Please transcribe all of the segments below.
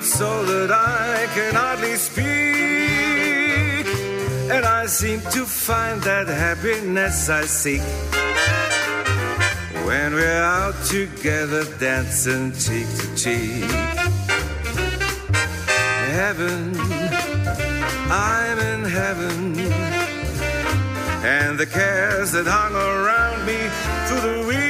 beats so that I can hardly speak. And I seem to find that happiness I seek when we're out together dancing cheek to cheek. Heaven, I'm in heaven. And the cares that hung around me through the week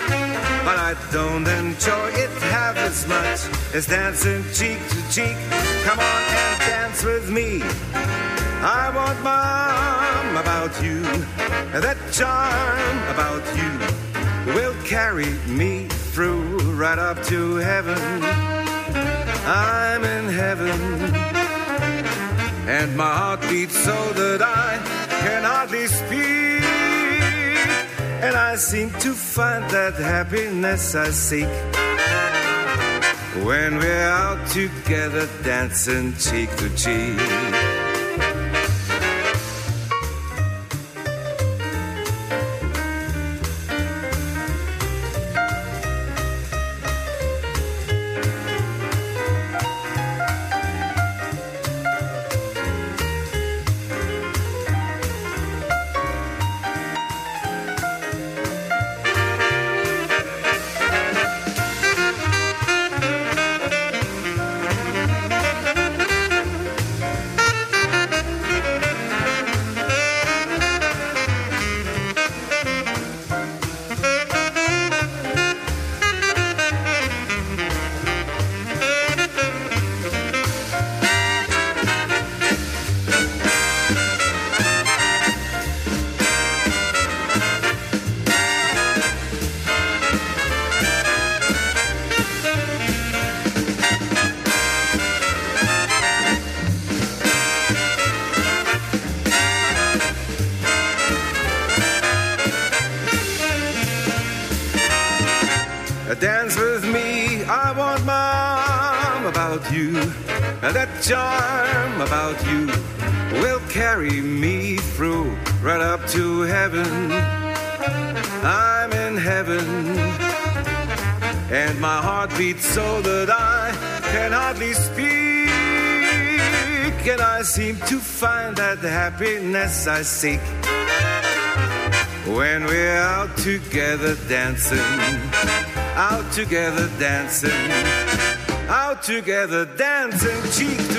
But I don't enjoy it half as much as dancing cheek to cheek. Come on and dance with me. I want mom about you. That charm about you will carry me through right up to heaven. I'm in heaven. And my heart beats so that I can hardly speak. And I seem to find that happiness I seek. When we're out together dancing cheek to cheek. Charm about you will carry me through right up to heaven. I'm in heaven, and my heart beats so that I can hardly speak. And I seem to find that happiness I seek when we're out together dancing, out together dancing, out together dancing cheek.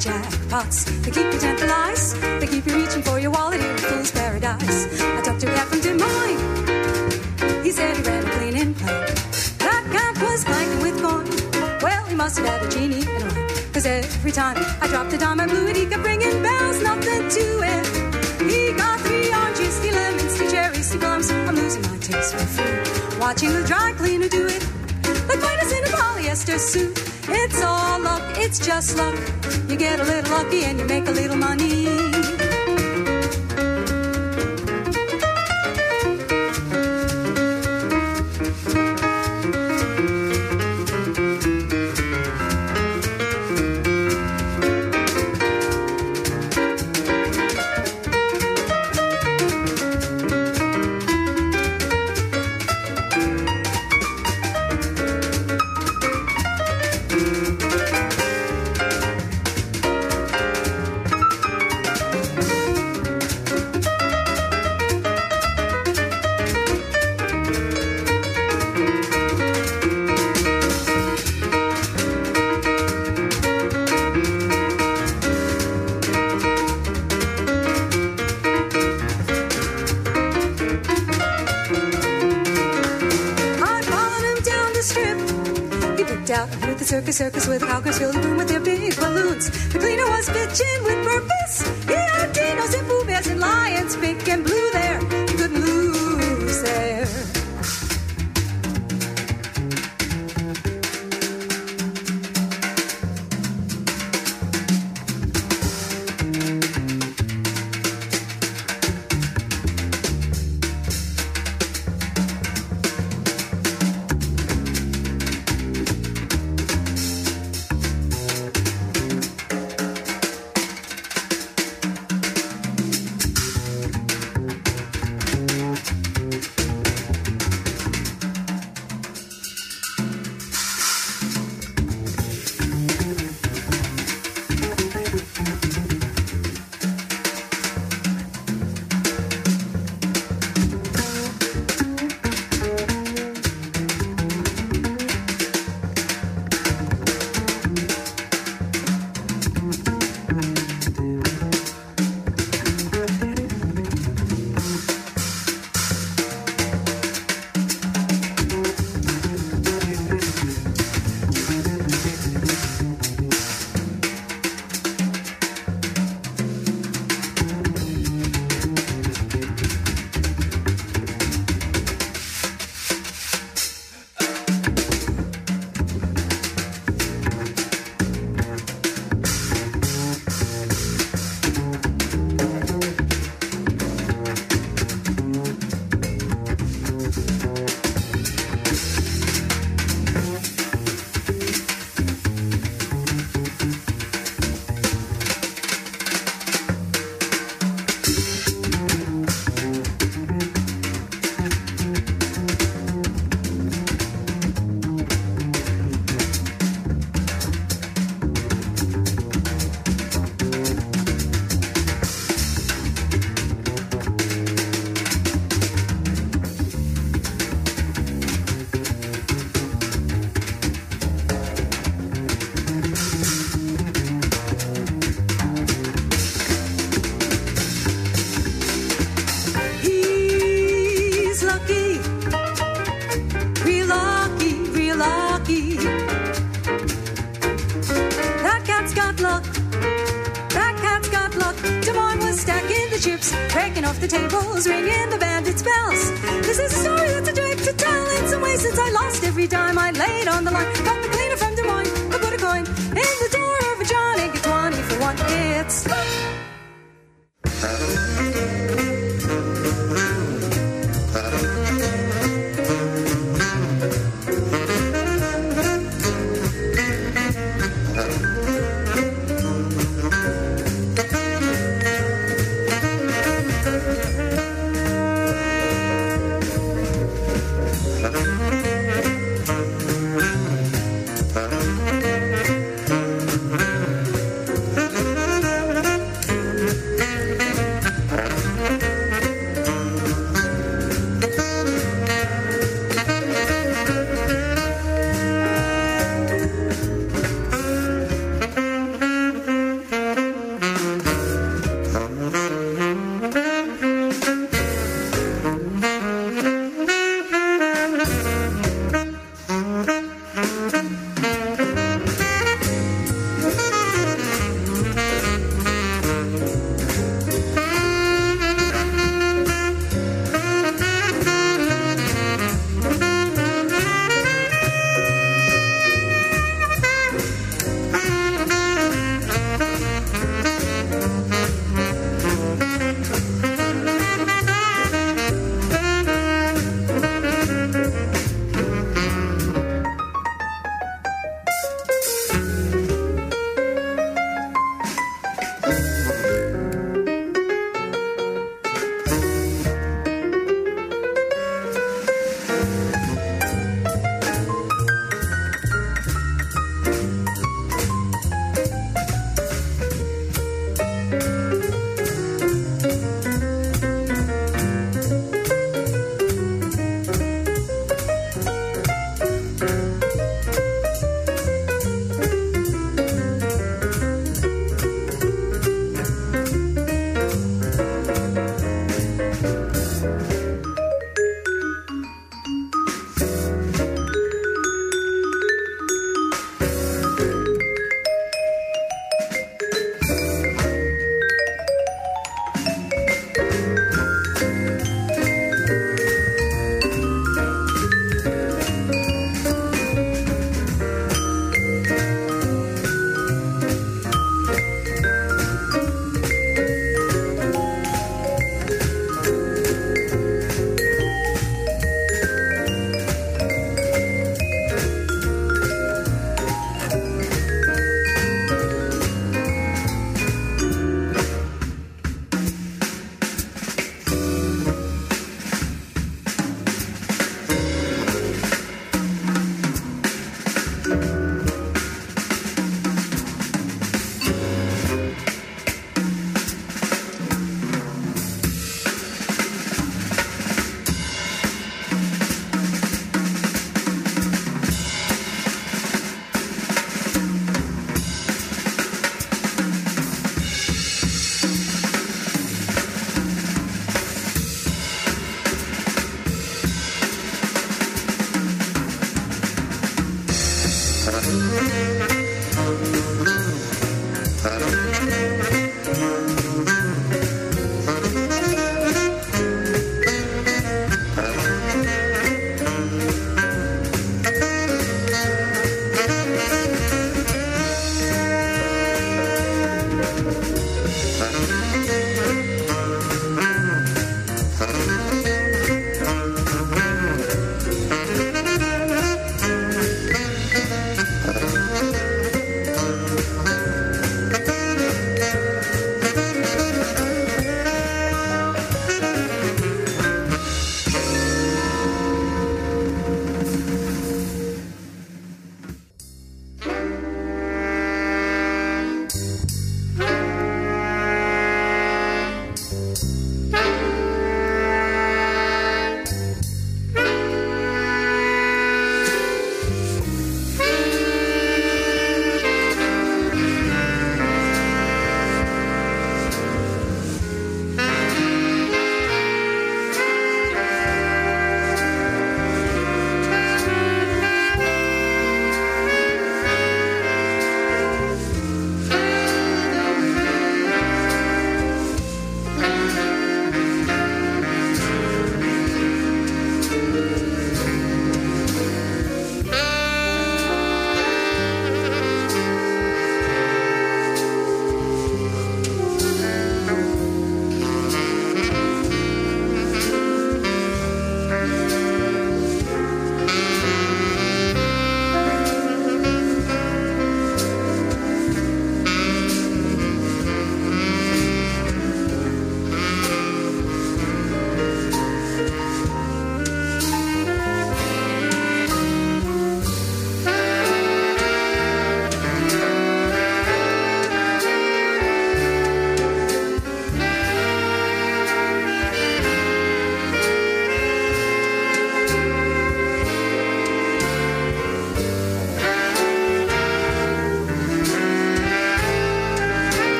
Jackpots. They keep you tantalized. They keep you reaching for your wallet in a fool's paradise. I talked to a cat from Des Moines. He said he ran a cleaning plant. That cat was blanking with corn. Well, he must have had a genie in a lamp. Cause every time I dropped a dime, I blew it. He kept ringing bells, nothing to it. He got three oranges, three lemons, two cherries, two plums. I'm losing my taste for food. Watching the dry cleaner do it. Like Midas in a polyester suit. It's all luck, it's just luck. You get a little lucky and you make a little money.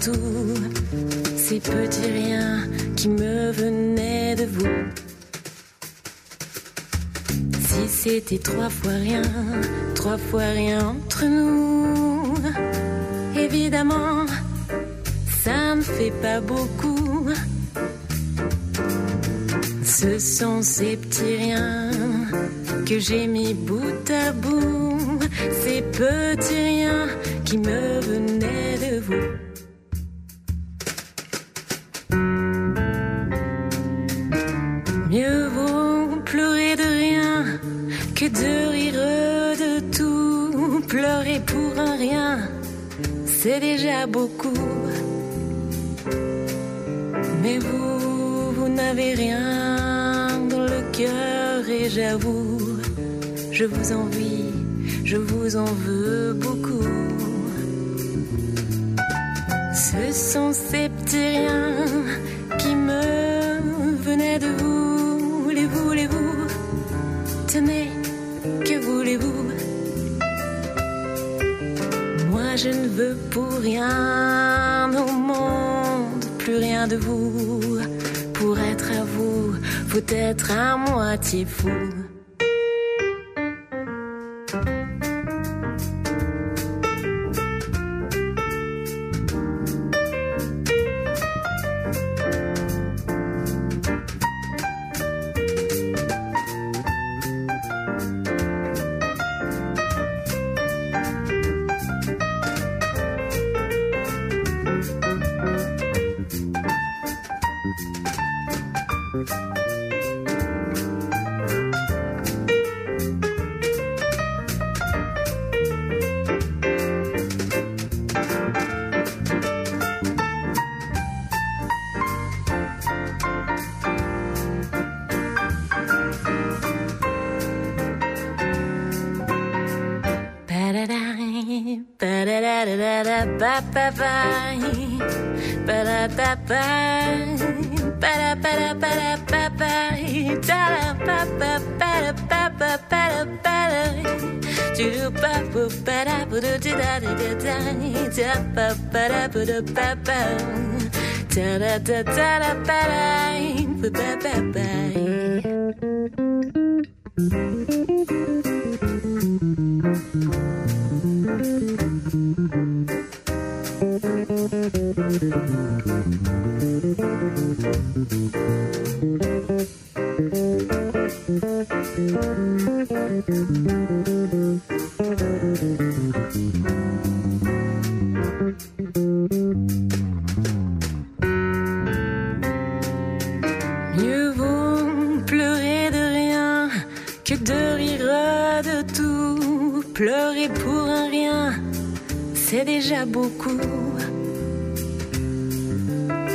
Ces petits riens qui me venaient de vous. Si c'était trois fois rien, trois fois rien entre nous, évidemment ça ne fait pas beaucoup. Ce sont ces petits riens que j'ai mis bout à bout, ces petits riens qui me venaient de vous. De rire de tout. Pleurer pour un rien, c'est déjà beaucoup. Mais vous, vous n'avez rien dans le cœur et j'avoue, je vous envie, je vous en veux beaucoup. Ce sont ces petits riens Moi je ne veux pour rien au monde plus rien de vous. Pour être à vous, faut être à moitié fou. Mieux beaucoup.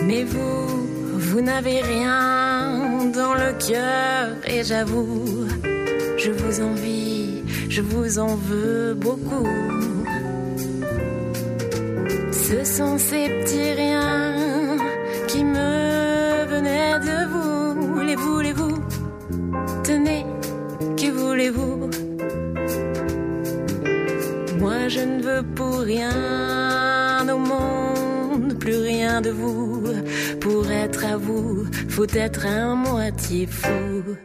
Mais vous, vous n'avez rien dans le cœur et j'avoue, je vous envie, je vous en veux beaucoup. Ce sont ces petits riens faut être un moitié fou.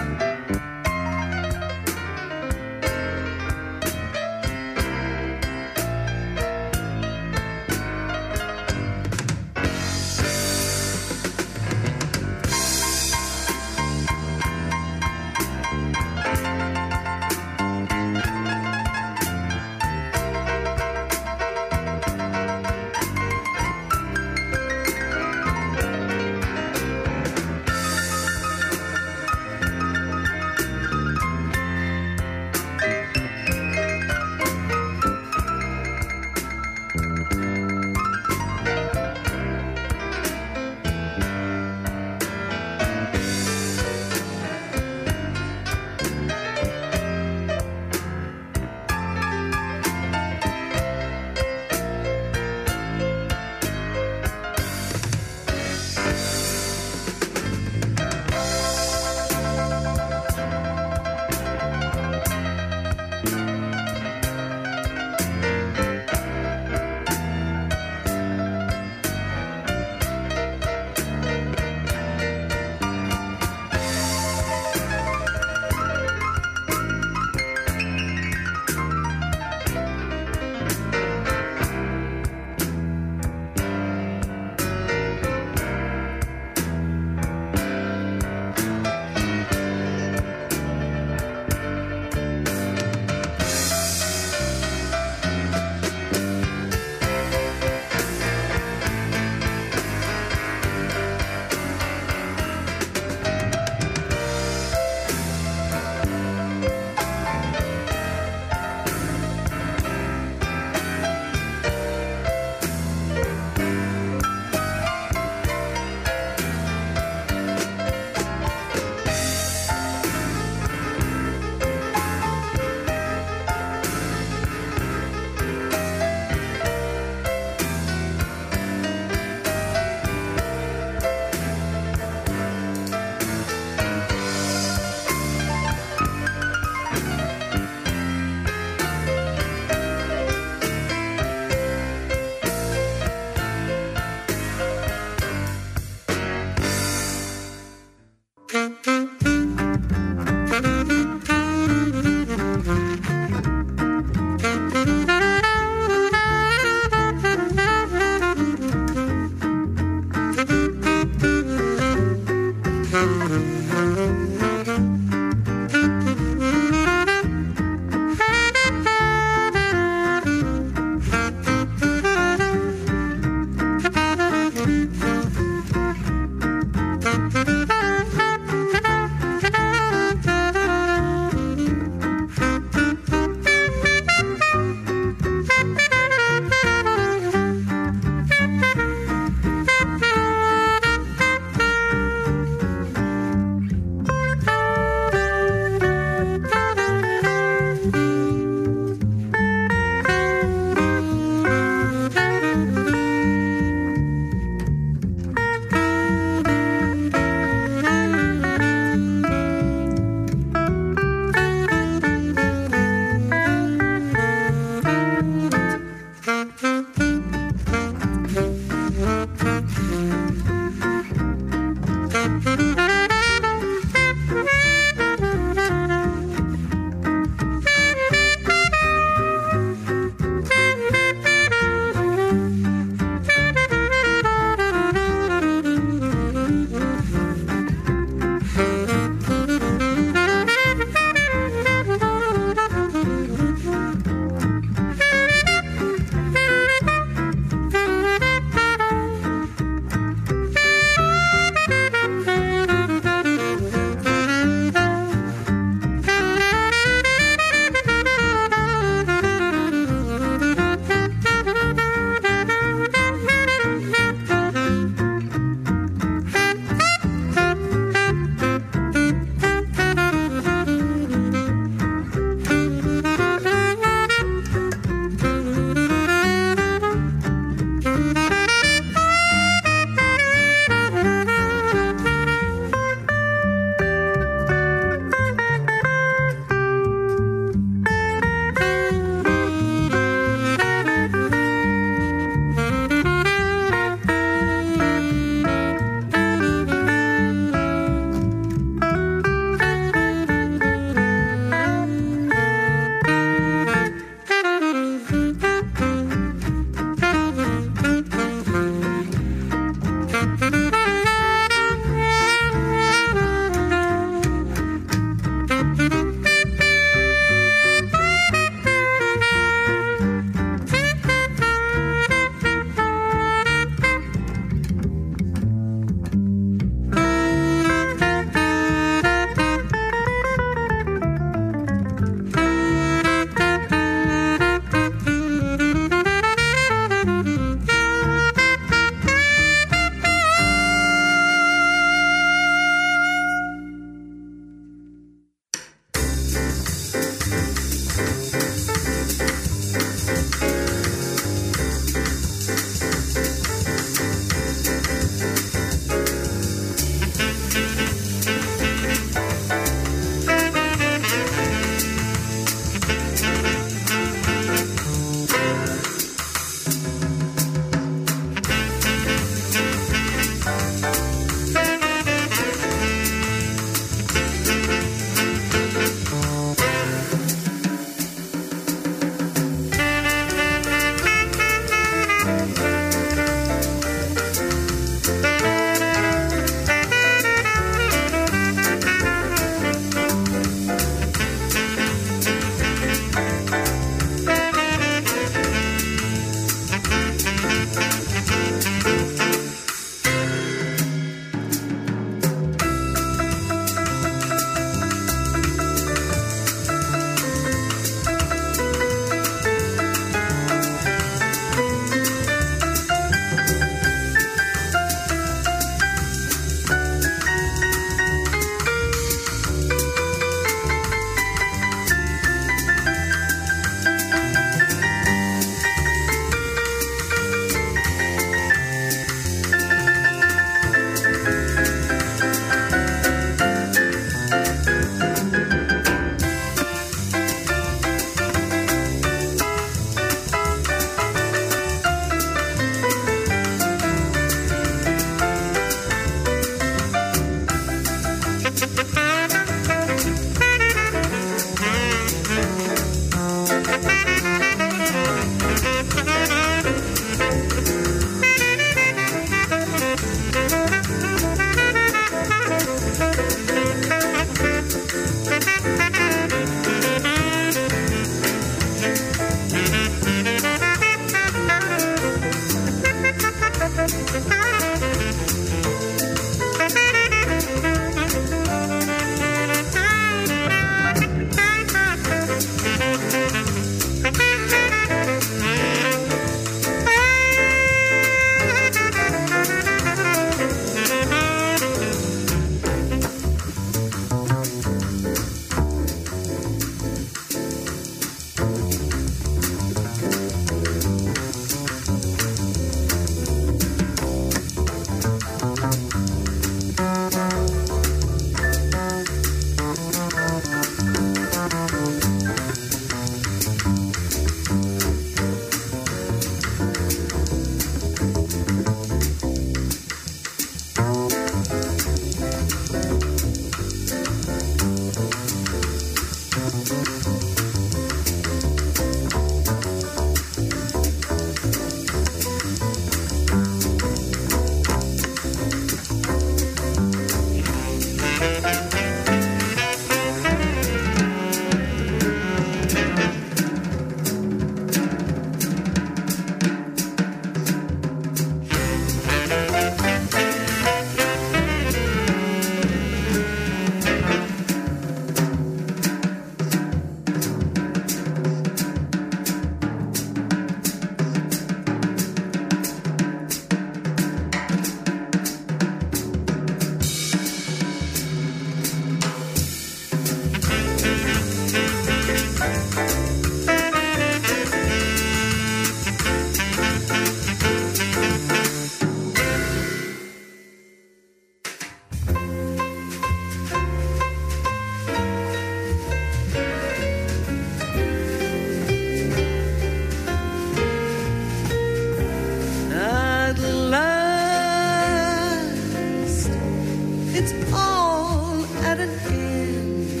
It's all at an end.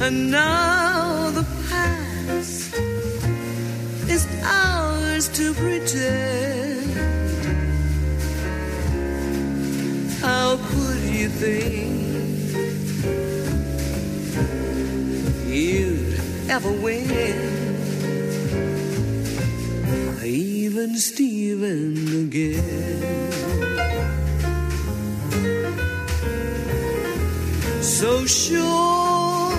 And now the past is ours to pretend. How could you think you'd ever win? Even Steven again. So sure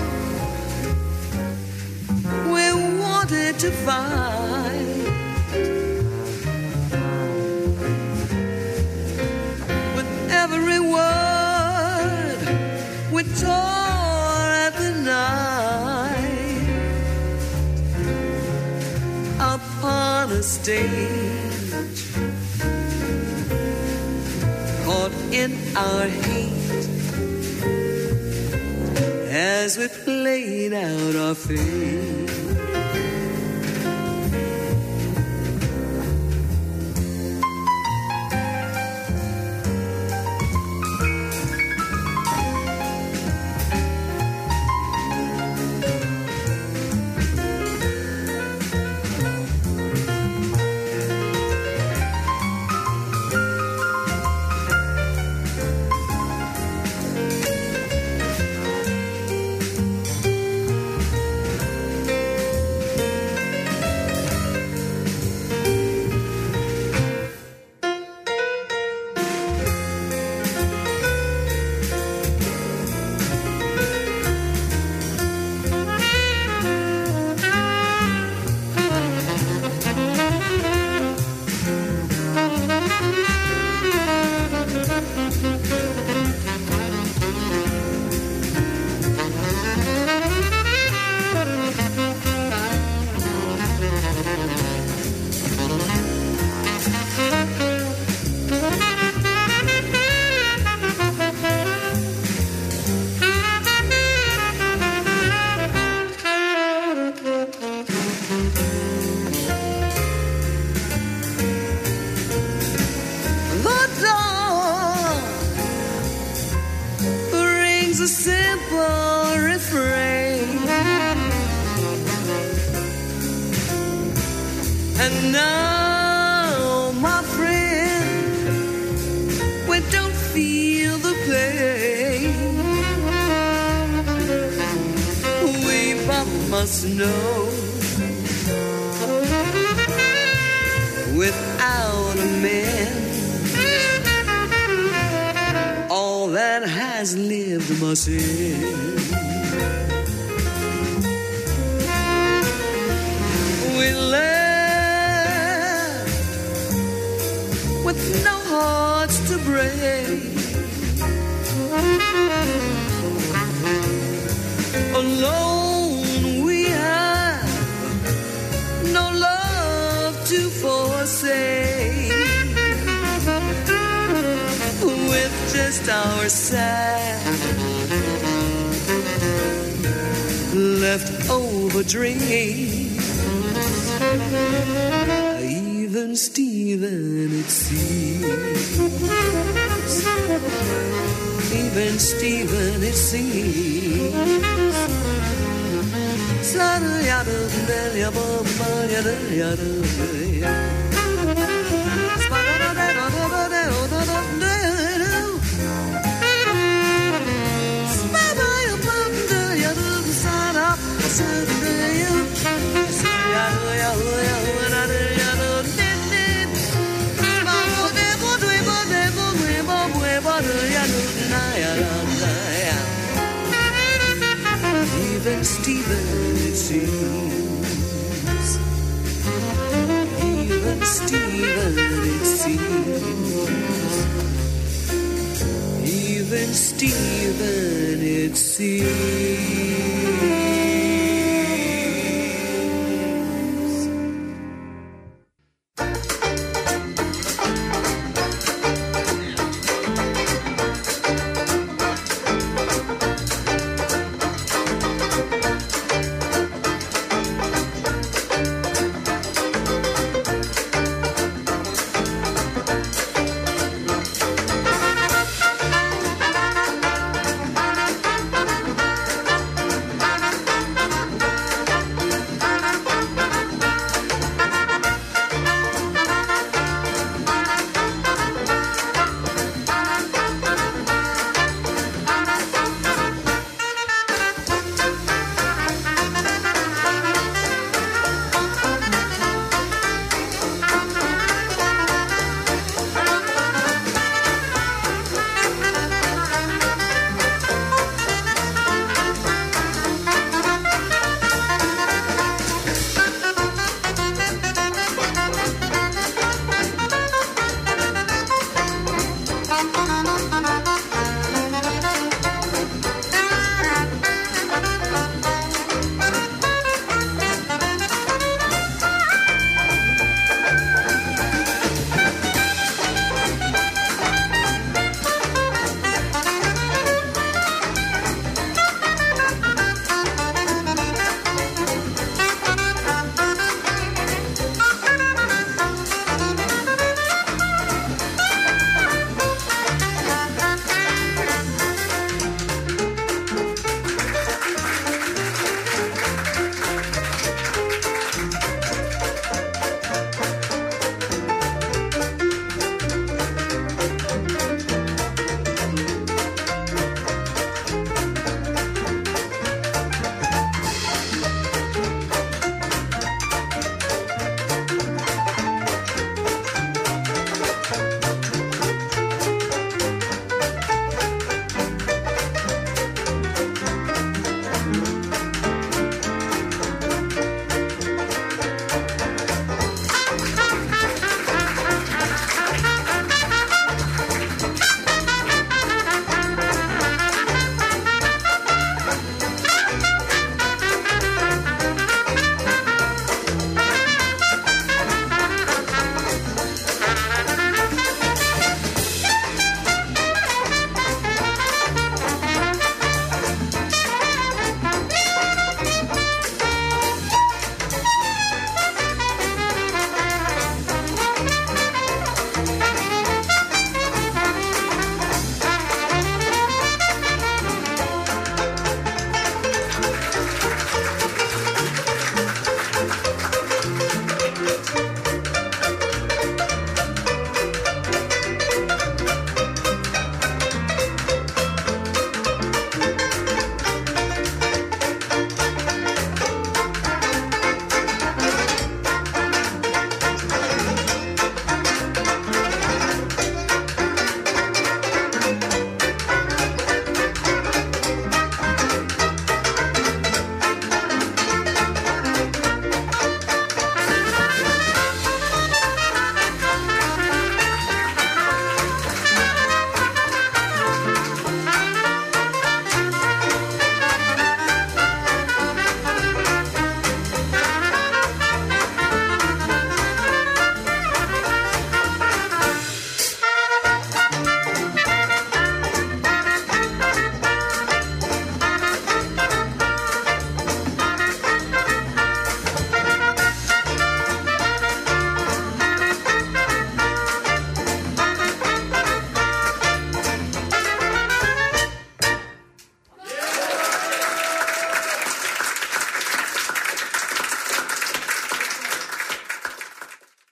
we wanted to fight. Caught in our hate as we played out our fate. Left over dreams. Even Steven, it seems. Even Steven, it seems. Even Steven, it seems. Even Steven, it seems. Even Steven, it seems.